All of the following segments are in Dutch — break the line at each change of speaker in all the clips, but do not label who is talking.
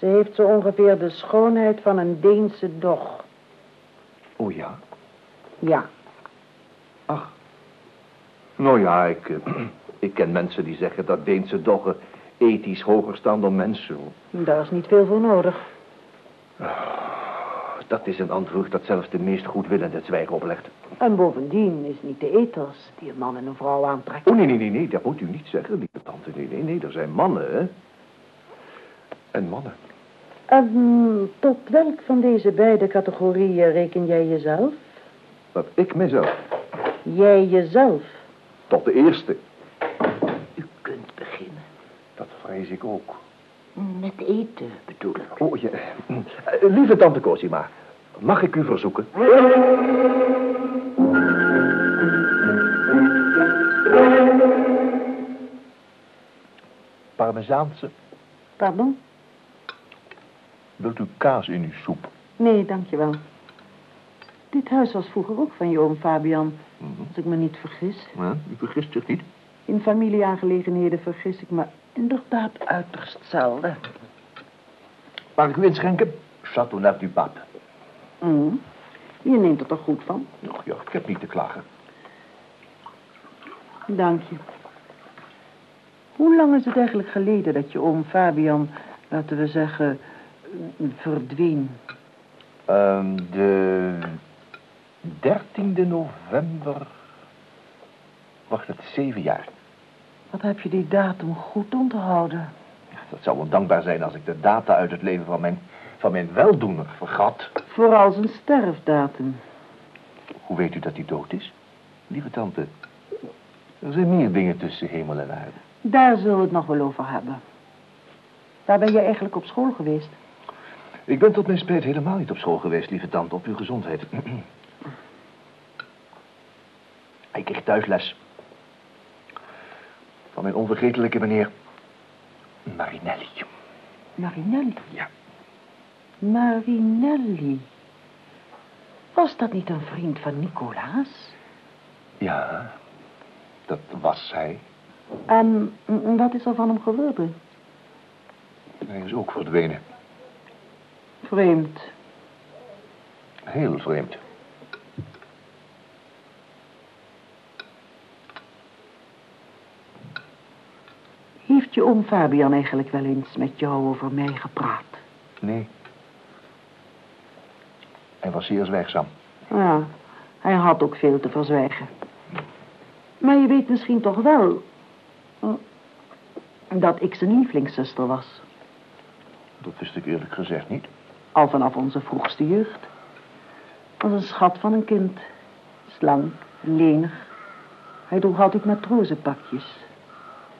Ze heeft zo ongeveer de schoonheid van een Deense dog.
Oh ja?
Ja,
Ach. Nou ja, ik, eh, ik ken mensen die zeggen dat Deense doggen ethisch hoger staan dan mensen.
daar is niet veel voor nodig.
Dat is een antwoord dat zelfs de meest goedwillende zwijgen oplegt.
En bovendien is niet de ethos die een man en een vrouw aantrekt.
Oh, nee, nee, nee, nee, dat moet u niet zeggen, lieve tante. Nee, nee, nee, er zijn mannen, hè. En mannen.
En mm, tot welk van deze beide categorieën reken jij jezelf?
Dat ik mezelf,
Jij jezelf.
tot de eerste.
U kunt beginnen.
Dat vrees ik ook.
Met eten, bedoel ik.
Oh, ja. Eh, lieve tante Cosima, mag ik u verzoeken?
Parmezaanse.
Pardon?
Wilt u kaas in uw soep?
Nee, dankjewel. Dit huis was vroeger ook van je oom Fabian, als ik me niet vergis.
Ja, u vergist zich niet.
In familieaangelegenheden vergis ik me inderdaad uiterst zelden.
Mag ik u inschenken? Châteauneuf du Pape.
Mm. Je neemt er toch goed van?
Och ja, ik heb niet te klagen.
Dank je. Hoe lang is het eigenlijk geleden dat je oom Fabian, laten we zeggen, verdween?
Ehm, de 13e november... Wacht, het is zeven jaar.
Wat heb je die datum goed onthouden?
Dat zou wel dankbaar zijn als ik de data uit het leven van mijn, van mijn weldoener vergat.
Vooral zijn sterfdatum.
Hoe weet u dat hij dood is? Lieve tante, er zijn meer dingen tussen hemel en aarde.
Daar zullen we het nog wel over hebben. Waar ben je eigenlijk op school geweest?
Ik ben tot mijn spijt helemaal niet op school geweest, lieve tante, op uw gezondheid. Ik kreeg thuis les. Van mijn onvergetelijke meneer Marinelli.
Marinelli.
Ja.
Marinelli. Was dat niet een vriend van Nicolaas?
Ja, dat was hij.
En mm, wat is er van hem geworden?
Hij is ook verdwenen.
Vreemd.
Heel vreemd.
Heeft je oom Fabian eigenlijk wel eens met jou over mij gepraat?
Nee. Hij was zeer zwijgzaam.
Ja, hij had ook veel te verzwijgen. Maar je weet misschien toch wel... eh, dat ik zijn lievelingszuster was.
Dat wist ik eerlijk gezegd niet.
Al vanaf onze vroegste jeugd. Was een schat van een kind. Slank, lenig. Hij droeg altijd matrozenpakjes.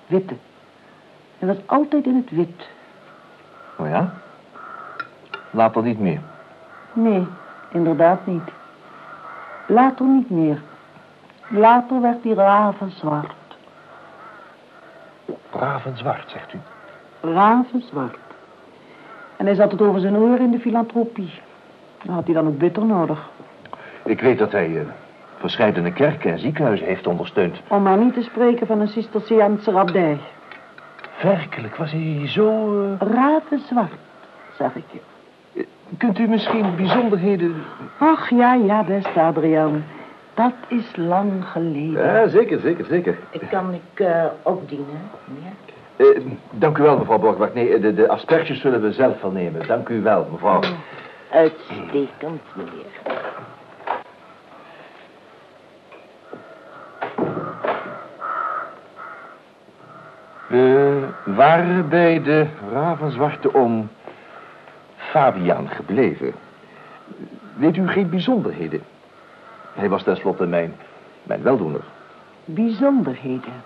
Witte. Hij was altijd in het wit.
Oh ja? Later niet meer.
Nee, inderdaad niet. Later niet meer. Later werd hij ravenzwart.
Ravenzwart, zegt u.
Ravenzwart. En hij zat het over zijn oor in de filantropie. Dat had hij dan ook bitter nodig.
Ik weet dat hij eh verscheidene kerken en ziekenhuizen heeft ondersteund.
Om maar niet te spreken van een Cisterciaanse abdij.
Werkelijk, was hij zo... eh,
Ravenzwart, zeg ik je.
Kunt u misschien bijzonderheden...
Ach, ja, ja, beste Adriaan. Dat is lang geleden.
Ja, zeker, zeker, zeker.
Kan ik eh, opdienen, meneer?
Eh, dank u wel, mevrouw Borgwacht. Nee, de, de asperges zullen we zelf wel nemen. Dank u wel, mevrouw.
Uitstekend, meneer.
We waren bij de ravenzwarte oom Fabian gebleven. Weet u geen bijzonderheden? Hij was tenslotte mijn, mijn weldoener.
Bijzonderheden.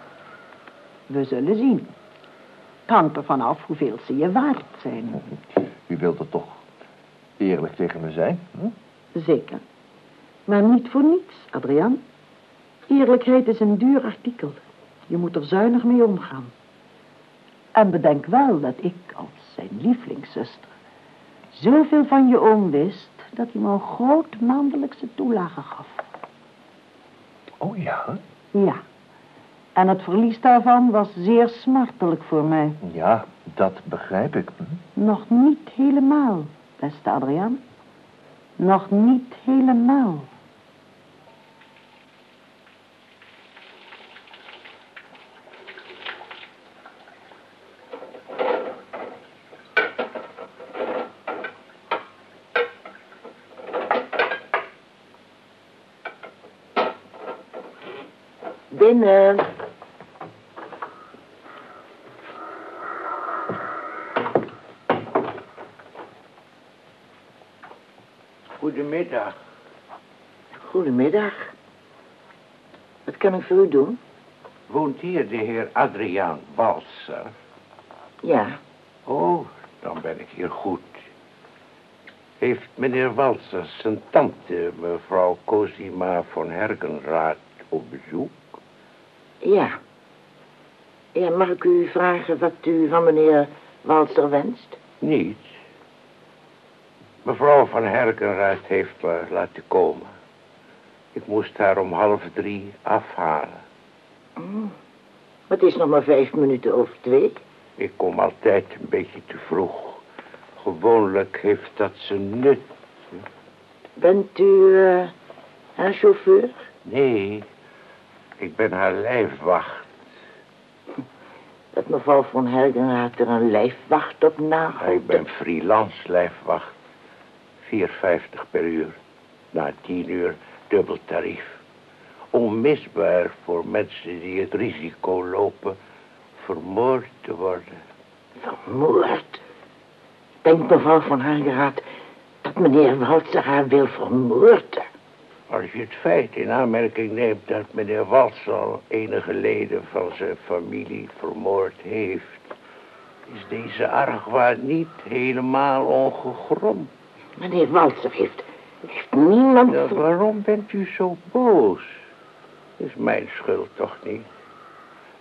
We zullen zien. Het hangt ervan af hoeveel ze je waard zijn.
U wilt er toch eerlijk tegen me zijn? Hm?
Zeker. Maar niet voor niets, Adriaan. Eerlijkheid is een duur artikel. Je moet er zuinig mee omgaan. En bedenk wel dat ik als zijn lievelingszuster zoveel van je oom wist dat hij me een groot maandelijkse toelage gaf.
Oh ja?
Ja. En het verlies daarvan was zeer smartelijk voor mij.
Ja, Dat begrijp ik. Hm?
Nog niet helemaal, beste Adriaan. Nog niet helemaal.
Binnen.
Goedemiddag.
Goedemiddag. Wat kan ik voor u doen?
Woont hier de heer Adriaan Walser?
Ja,
Oh, dan ben ik hier goed. Heeft meneer Walser zijn tante, mevrouw Cosima van Hergenraad, op bezoek?
ja. Ja, mag ik u vragen wat u van meneer Walser wenst?
Niets. Mevrouw van Herkenraad heeft me laten komen. Ik moest haar om half drie afhalen.
Mm. Het is nog maar vijf minuten over twee.
Ik kom altijd een beetje te vroeg. Gewoonlijk heeft dat zijn nut.
Bent u eh, haar chauffeur?
Nee, ik ben haar lijfwacht.
Dat mevrouw van Hergenraad er een lijfwacht op nagelt.
Ik ben freelance lijfwacht. 4,50 per uur. Na tien uur dubbel tarief. Onmisbaar voor mensen die het risico lopen vermoord te worden.
Vermoord? Denkt mevrouw van Hergenraad dat meneer Walser haar wil vermoorden?
Als je het feit in aanmerking neemt dat meneer Walser al enige leden van zijn familie vermoord heeft, is deze argwaan niet helemaal ongegrond.
Meneer Walser heeft, heeft niemand...
Ja, waarom bent u zo boos? Is mijn schuld toch niet?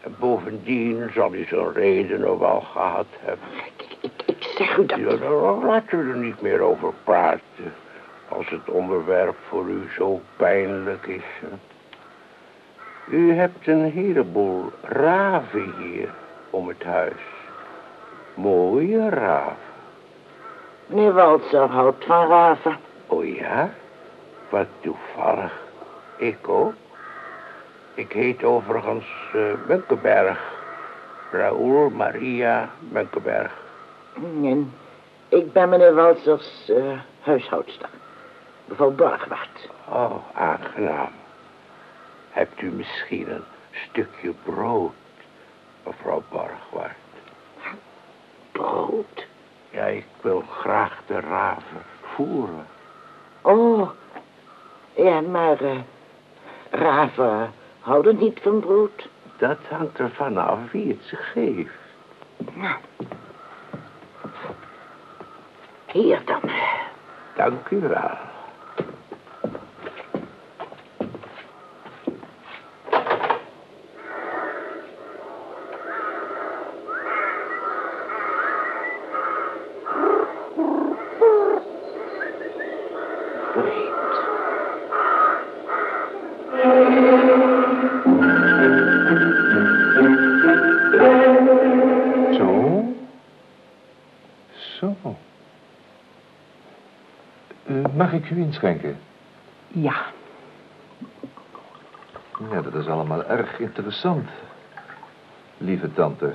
En bovendien zal u zo'n reden wel gehad hebben.
Ik, ik, ik zeg u dat...
Ja, dan laten we er niet meer over praten. Als het onderwerp voor u zo pijnlijk is. U hebt een heleboel raven hier om het huis. Mooie raven.
Meneer Walser houdt van raven.
Oh ja? Wat toevallig. Ik ook. Ik heet overigens Munkenberg. Raoul Maria Munkenberg.
En ik ben meneer Walsers eh, huishoudster. Mevrouw Borgwaard.
Oh, aangenaam. Hebt u misschien een stukje brood, mevrouw Borgwaard?
Brood.
Ik wil graag de raven voeren.
Oh. Ja, maar eh, raven houden niet van brood.
Dat hangt er vanaf wie het ze geeft.
Nou. Hier dan.
Dank u wel.
Ik u inschenken?
Ja,
Ja, dat is allemaal erg interessant. Lieve tante.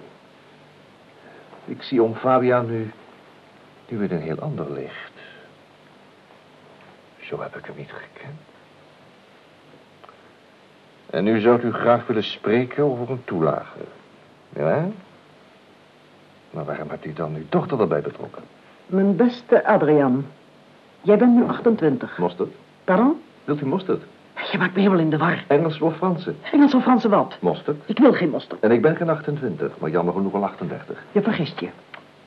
Ik zie om Fabian nu, nu in een heel ander licht. Zo heb ik hem niet gekend. En nu zou u graag willen spreken over een toelage. Ja? Maar waarom hebt u dan uw dochter erbij betrokken?
mijn beste Adriaan. Jij bent nu 28.
Mosterd?
Pardon?
Wilt u mosterd?
Je maakt me helemaal in de war.
Engels of Franse?
Engels of Franse wat?
Mosterd.
Ik wil geen mosterd.
En ik ben geen 28, maar jammer genoeg al 38.
Je vergist je.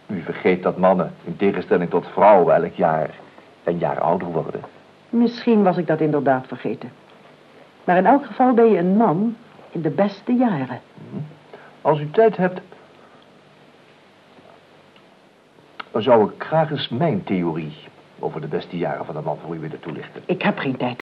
U vergeet dat mannen, in tegenstelling tot vrouwen, elk jaar een jaar ouder worden.
Misschien was ik dat inderdaad vergeten. Maar in elk geval ben je een man in de beste jaren.
Als u tijd hebt, dan zou ik graag eens mijn theorie over de beste jaren van een man willen toelichten.
Ik heb geen tijd.